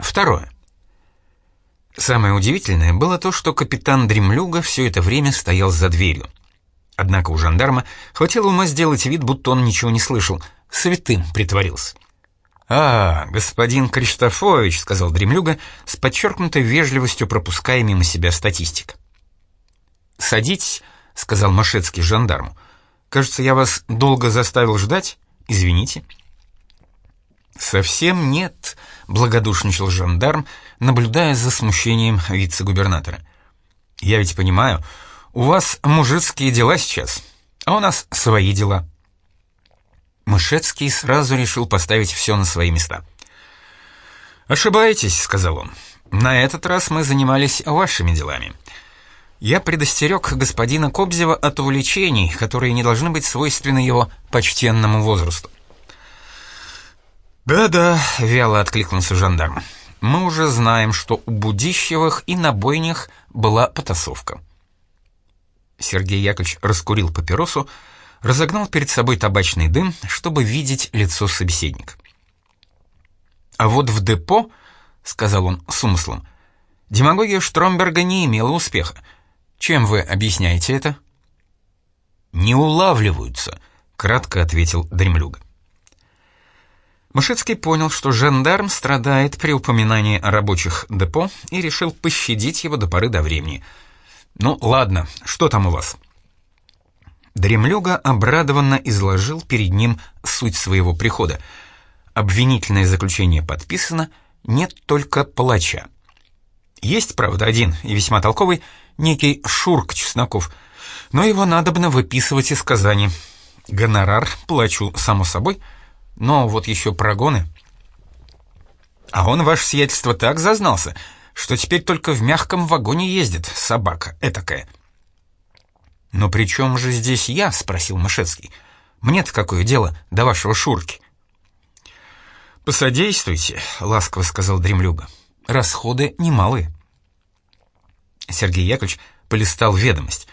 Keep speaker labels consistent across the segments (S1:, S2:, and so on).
S1: Второе. Самое удивительное было то, что капитан Дремлюга все это время стоял за дверью. Однако у жандарма хватило ума сделать вид, будто он ничего не слышал, святым притворился. «А, господин Криштофович», — сказал Дремлюга, с подчеркнутой вежливостью пропуская мимо себя статистик. «Садитесь», — сказал Машецкий жандарму. «Кажется, я вас долго заставил ждать. Извините». «Совсем нет», — благодушничал жандарм, наблюдая за смущением вице-губернатора. «Я ведь понимаю, у вас мужицкие дела сейчас, а у нас свои дела». Мышецкий сразу решил поставить все на свои места. «Ошибаетесь», — сказал он. «На этот раз мы занимались вашими делами. Я предостерег господина Кобзева от увлечений, которые не должны быть свойственны его почтенному возрасту». «Да-да», — вяло откликнулся жандарм. «Мы уже знаем, что у Будищевых и на бойнях была потасовка». Сергей Яковлевич раскурил папиросу, разогнал перед собой табачный дым, чтобы видеть лицо собеседника. «А вот в депо, — сказал он с умыслом, — демагогия Штромберга не имела успеха. Чем вы объясняете это?» «Не улавливаются», — кратко ответил Дремлюга. Мышецкий понял, что жандарм страдает при упоминании о рабочих депо и решил пощадить его до поры до времени. «Ну, ладно, что там у вас?» Дремлюга обрадованно изложил перед ним суть своего прихода. Обвинительное заключение подписано, нет только палача. Есть, правда, один и весьма толковый, некий Шурк Чесноков, но его надобно выписывать из Казани. Гонорар плачу, само собой, но вот еще прогоны. А он, ваше сиятельство, так зазнался, что теперь только в мягком вагоне ездит собака этакая — «Но при чем же здесь я?» — спросил Мышецкий. «Мне-то какое дело до вашего Шурки?» «Посодействуйте», — ласково сказал Дремлюга. «Расходы немалые». Сергей Яковлевич полистал ведомость.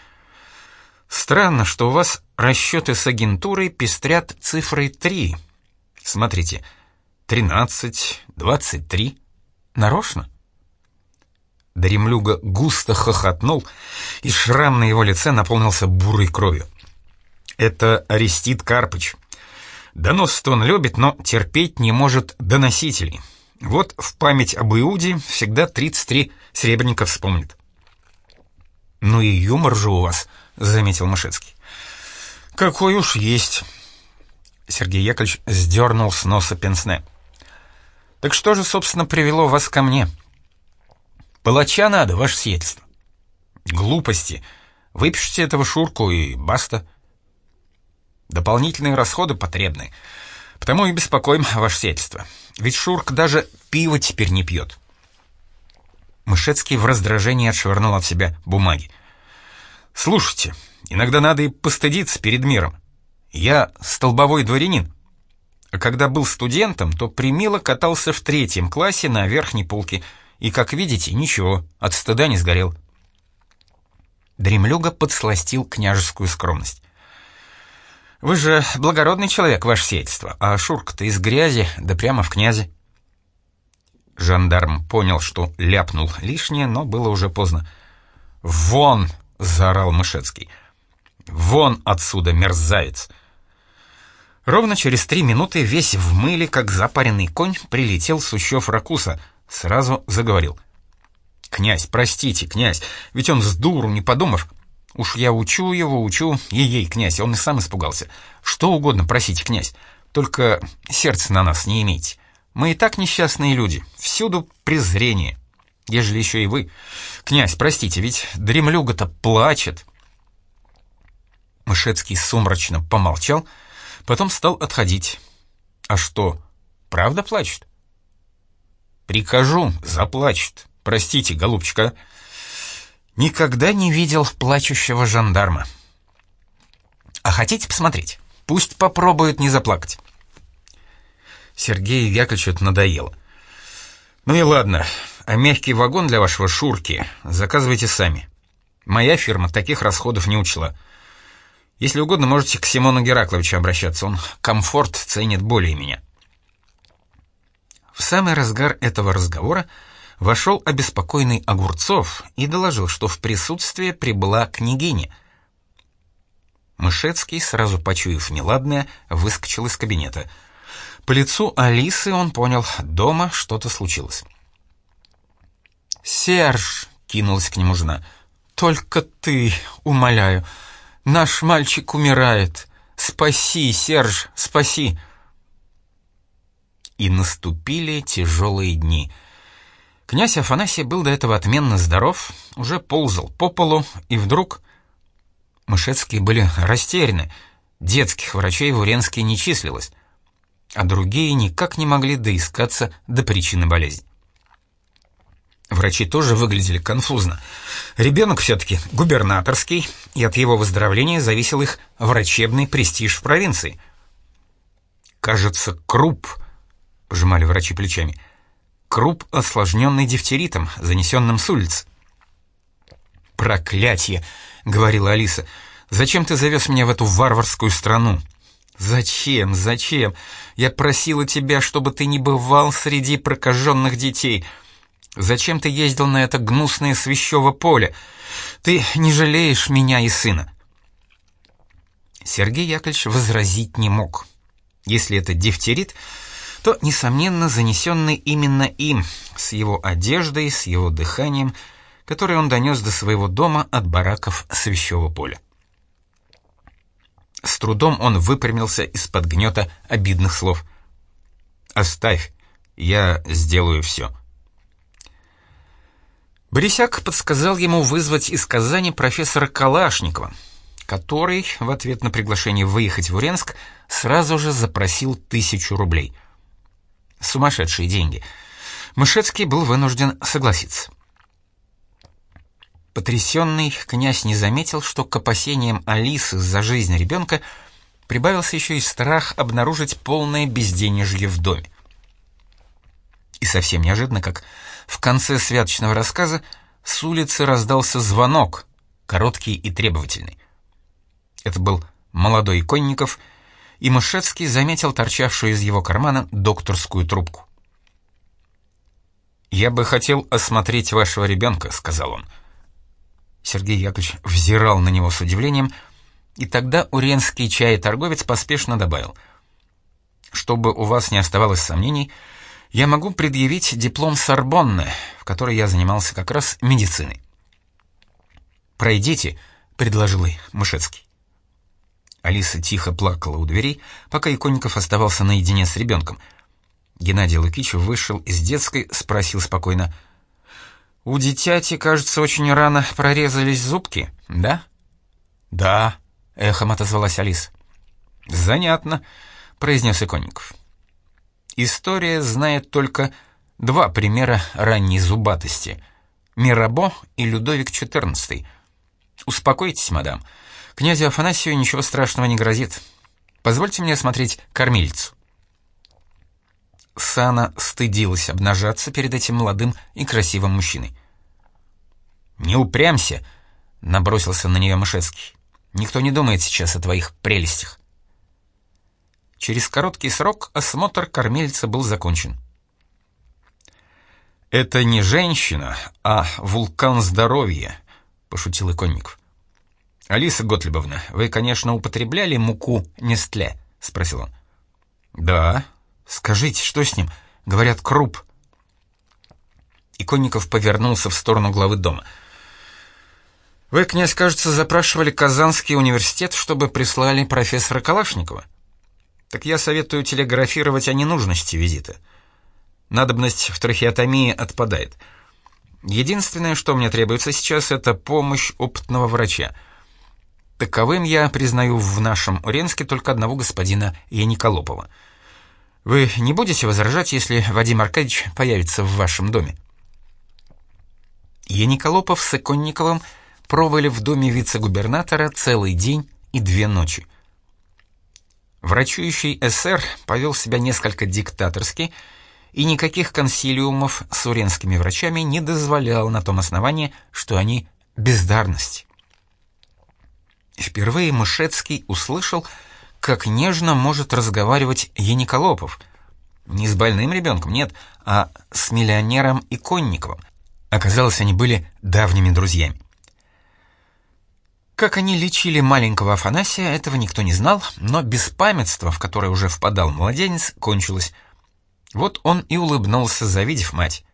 S1: «Странно, что у вас расчеты с агентурой пестрят цифрой 3. Смотрите, 13, 23. Нарочно?» Дремлюга густо хохотнул, и шрам на его лице наполнился бурой кровью. «Это Арестит Карпыч. Донос он любит, но терпеть не может доносителей. Вот в память об Иуде всегда 33 серебряника вспомнит». «Ну и юмор же у вас», — заметил Мышецкий. «Какой уж есть». Сергей Яковлевич сдернул с носа пенсне. «Так что же, собственно, привело вас ко мне?» Палача надо, ваше сиятельство. Глупости. Выпишите этого Шурку и баста. Дополнительные расходы потребны. Потому и беспокоим ваше сиятельство. Ведь Шурк даже пиво теперь не пьет. Мышецкий в раздражении отшвырнул от себя бумаги. «Слушайте, иногда надо и постыдиться перед миром. Я столбовой дворянин. Когда был студентом, то примило катался в третьем классе на верхней полке — и, как видите, ничего, от стыда не сгорел. Дремлюга подсластил княжескую скромность. «Вы же благородный человек, ваше сиятельство, а Шурка-то из грязи, да прямо в князе». Жандарм понял, что ляпнул лишнее, но было уже поздно. «Вон!» — заорал Мышецкий. «Вон отсюда, мерзавец!» Ровно через три минуты весь в мыле, как запаренный конь, прилетел Сущев Ракуса — Сразу заговорил. «Князь, простите, князь, ведь он с дуру, не подумав. Уж я учу его, учу, ей-ей, князь, он и сам испугался. Что угодно просите, князь, только сердце на нас не имейте. Мы и так несчастные люди, всюду презрение. Ежели еще и вы. Князь, простите, ведь дремлюга-то плачет». Мышецкий сумрачно помолчал, потом стал отходить. «А что, правда плачет?» Прикажу, заплачет. Простите, голубчика. Никогда не видел плачущего жандарма. А хотите посмотреть? Пусть попробует не заплакать. Сергею Яковлевичу это надоело. Ну и ладно, а мягкий вагон для вашего Шурки заказывайте сами. Моя фирма таких расходов не учла. Если угодно, можете к Симону Геракловичу обращаться, он комфорт ценит более меня В самый разгар этого разговора вошел обеспокоенный Огурцов и доложил, что в присутствии прибыла княгиня. Мышецкий, сразу почуяв неладное, выскочил из кабинета. По лицу Алисы он понял, дома что-то случилось. «Серж!» — кинулась к нему жена. «Только ты, умоляю, наш мальчик умирает. Спаси, Серж, спаси!» И наступили тяжелые дни — Князь Афанасий был до этого отменно здоров, уже ползал по полу, и вдруг... Мышецкие были растеряны, детских врачей в Уренске не числилось, а другие никак не могли доискаться до причины болезни. Врачи тоже выглядели конфузно. Ребенок все-таки губернаторский, и от его выздоровления зависел их врачебный престиж в провинции. «Кажется, круп», — пожимали врачи плечами, — Круп, осложненный дифтеритом, занесенным с улиц. «Проклятье!» — говорила Алиса. «Зачем ты завез меня в эту варварскую страну?» «Зачем? Зачем? Я просила тебя, чтобы ты не бывал среди прокаженных детей. Зачем ты ездил на это гнусное свящево поле? Ты не жалеешь меня и сына?» Сергей Яковлевич возразить не мог. Если это дифтерит, то, несомненно, занесенный именно им, с его одеждой, с его дыханием, которое он донес до своего дома от бараков Свящего поля. С трудом он выпрямился из-под гнета обидных слов. «Оставь, я сделаю все». Борисяк подсказал ему вызвать из Казани профессора Калашникова, который, в ответ на приглашение выехать в Уренск, сразу же запросил тысячу рублей — Сумасшедшие деньги. Мышецкий был вынужден согласиться. Потрясенный князь не заметил, что к опасениям Алисы за жизнь ребенка прибавился еще и страх обнаружить полное безденежье в доме. И совсем неожиданно, как в конце святочного рассказа, с улицы раздался звонок, короткий и требовательный. Это был молодой Конников — и Мышецкий заметил торчавшую из его кармана докторскую трубку. «Я бы хотел осмотреть вашего ребенка», — сказал он. Сергей Яковлевич взирал на него с удивлением, и тогда уренский чай-торговец поспешно добавил. «Чтобы у вас не оставалось сомнений, я могу предъявить диплом Сорбонны, в которой я занимался как раз медициной». «Пройдите», — предложил ей Мышецкий. Алиса тихо плакала у дверей, пока Иконников оставался наедине с ребенком. Геннадий Лукич вышел из детской, спросил спокойно. «У дитяти, кажется, очень рано прорезались зубки, да?» «Да», — эхом отозвалась Алиса. «Занятно», — произнес Иконников. История знает только два примера ранней зубатости — Мирабо и Людовик XIV. Успокойтесь, мадам, — Князю Афанасию ничего страшного не грозит. Позвольте мне осмотреть кормильцу». Сана стыдилась обнажаться перед этим молодым и красивым мужчиной. «Не упрямься!» — набросился на нее Мышецкий. «Никто не думает сейчас о твоих прелестях». Через короткий срок осмотр кормильца был закончен. «Это не женщина, а вулкан здоровья», — пошутил Иконников. «Алиса Готлебовна, вы, конечно, употребляли муку Нестле?» — спросил он. «Да. Скажите, что с ним? Говорят, круп». Иконников повернулся в сторону главы дома. «Вы, князь, кажется, запрашивали Казанский университет, чтобы прислали профессора Калашникова? Так я советую телеграфировать о ненужности визита. Надобность в трахеотомии отпадает. Единственное, что мне требуется сейчас, это помощь опытного врача — Таковым я признаю в нашем Уренске только одного господина Яниколопова. Вы не будете возражать, если Вадим Аркадьевич появится в вашем доме?» Яниколопов с Иконниковым пробыли в доме вице-губернатора целый день и две ночи. Врачующий СР повел себя несколько диктаторски, и никаких консилиумов с уренскими врачами не дозволял на том основании, что они бездарности. Впервые Мышецкий услышал, как нежно может разговаривать Яниколопов. Не с больным ребенком, нет, а с миллионером Иконниковым. Оказалось, они были давними друзьями. Как они лечили маленького Афанасия, этого никто не знал, но беспамятство, в которое уже впадал младенец, кончилось. Вот он и улыбнулся, завидев мать.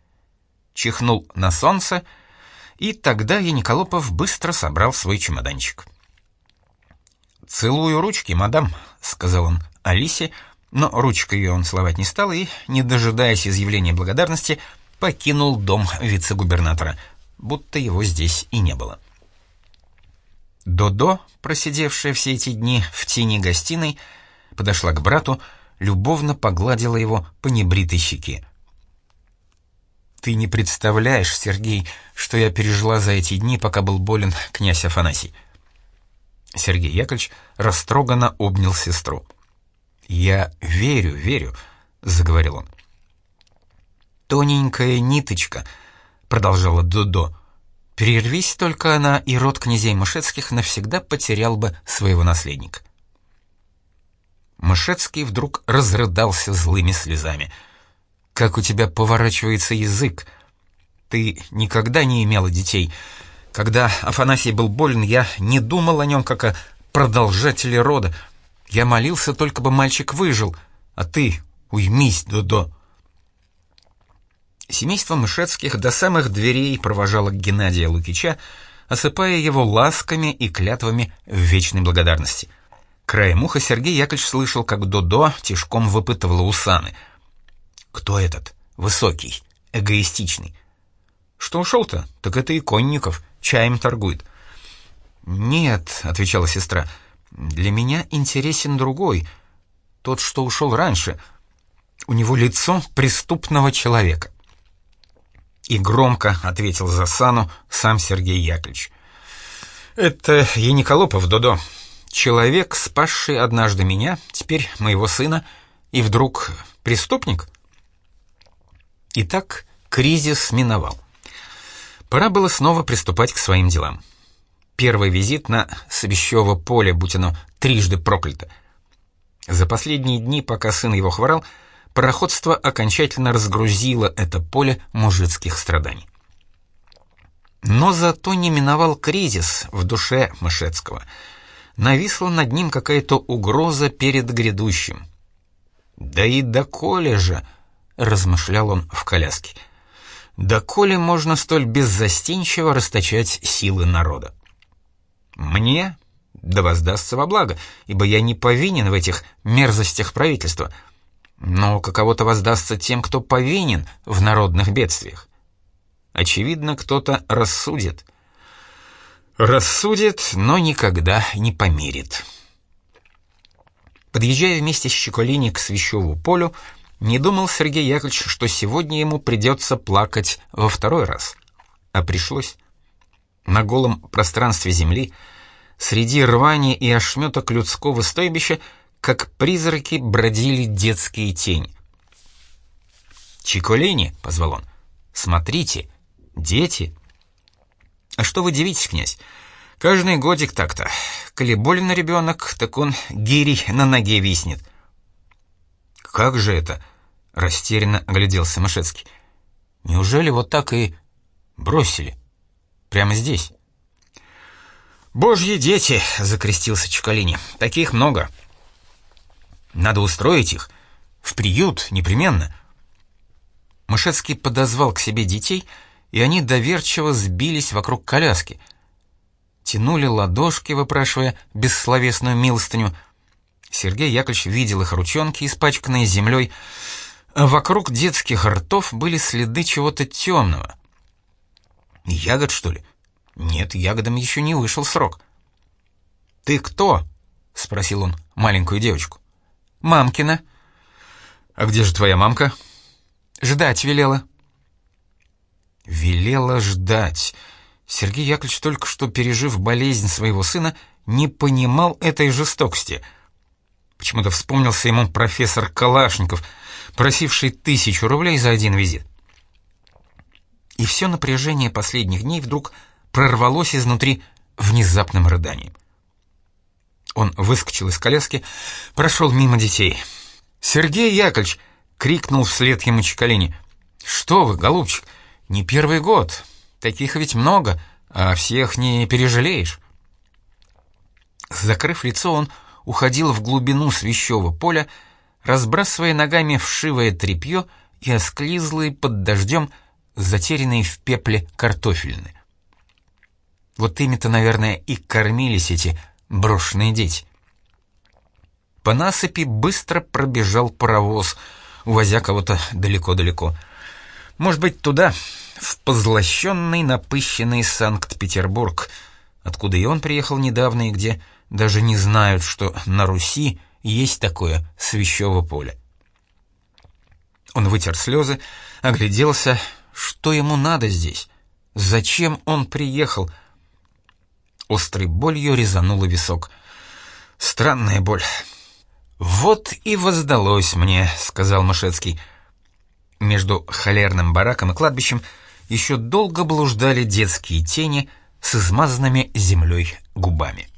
S1: Чихнул на солнце, и тогда Яниколопов быстро собрал свой чемоданчик. «Целую ручки, мадам», — сказал он Алисе, но ручкой ее он целовать не стал и, не дожидаясь изъявления благодарности, покинул дом вице-губернатора, будто его здесь и не было. Додо, просидевшая все эти дни в тени гостиной, подошла к брату, любовно погладила его по небритой щеке. «Ты не представляешь, Сергей, что я пережила за эти дни, пока был болен князь Афанасий». Сергей Яковлевич растроганно обнял сестру. «Я верю, верю», — заговорил он. «Тоненькая ниточка», — продолжала Додо, — Прервись только она, и род князей Мышецких навсегда потерял бы своего наследника. Мышецкий вдруг разрыдался злыми слезами. «Как у тебя поворачивается язык! Ты никогда не имела детей. Когда Афанасий был болен, я не думал о нем как о продолжателе рода. Я молился, только бы мальчик выжил, а ты уймись, Додо!» Семейство Мышецких до самых дверей провожало Геннадия Лукича, осыпая его ласками и клятвами в вечной благодарности. Краем уха Сергей Яковлевич слышал, как Додо тишком выпытывала у. «Кто этот? Высокий, эгоистичный». «Что ушел-то? Так это и Конников, чаем торгует». «Нет», — отвечала сестра, — «для меня интересен другой, тот, что ушел раньше. У него лицо преступного человека». И громко ответил за Сану сам Сергей Яковлевич. «Это Яниколопов, Додо. Человек, спасший однажды меня, теперь моего сына, и вдруг преступник?» Итак, кризис миновал. Пора было снова приступать к своим делам. Первый визит на Свящево поле, оно трижды проклято. За последние дни, пока сын его хворал, пароходство окончательно разгрузило это поле мужицких страданий. Но зато не миновал кризис в душе Мышецкого. Нависла над ним какая-то угроза перед грядущим. «Да и доколе же», — размышлял он в коляске, — «доколе можно столь беззастенчиво расточать силы народа? Мне да воздастся во благо, ибо я не повинен в этих мерзостях правительства». Но каково-то воздастся тем, кто повинен в народных бедствиях. Очевидно, кто-то рассудит. Рассудит, но никогда не помирит. Подъезжая вместе с Щеколини к Свящеву полю, не думал Сергей Яковлевич, что сегодня ему придется плакать во второй раз. А пришлось. На голом пространстве земли, среди рвани и ошметок людского стойбища, как призраки бродили детские тени. «Чиколини!» — позвал он. «Смотрите, дети!» «А что вы дивитесь, князь? Каждый годик так-то. Коли болен ребенок, так он гирей на ноге виснет». «Как же это?» — растерянно огляделся Мышецкий. «Неужели вот так и бросили? Прямо здесь?» «Божьи дети!» — закрестился Чекалини. «Таких много!» Надо устроить их. В приют, непременно. Мышецкий подозвал к себе детей, и они доверчиво сбились вокруг коляски. Тянули ладошки, выпрашивая бессловесную милостыню. Сергей Яковлевич видел их ручонки, испачканные землей, вокруг детских ртов были следы чего-то темного. Ягод, что ли? Нет, ягодам еще не вышел срок. «Ты кто?» — спросил он маленькую девочку. «Мамкина». «А где же твоя мамка?» «Ждать велела». «Велела ждать». Сергей Яковлевич, только что пережив болезнь своего сына, не понимал этой жестокости. Почему-то вспомнился ему профессор Калашников, просивший тысячу рублей за один визит. И все напряжение последних дней вдруг прорвалось изнутри внезапным рыданием. Он выскочил из коляски, прошел мимо детей. «Сергей Яковлевич, — крикнул вслед ему Чекалини. «Что вы, голубчик, не первый год. Таких ведь много, а всех не пережалеешь». Закрыв лицо, он уходил в глубину свящего поля, разбрасывая ногами вшивое тряпье и осклизлые под дождем, затерянные в пепле картофельны. Вот ими-то, наверное, и кормились эти брошенные дети. По насыпи быстро пробежал паровоз, увозя кого-то далеко-далеко. Может быть, туда, в позлощенный, напыщенный Санкт-Петербург, откуда и он приехал недавно и где даже не знают, что на Руси есть такое свящево поле. Он вытер слезы, огляделся, что ему надо здесь, зачем он приехал. Острой болью резанула висок. Странная боль. «Вот и воздалось мне», — сказал Мышецкий. Между холерным бараком и кладбищем еще долго блуждали детские тени с измазанными землей губами.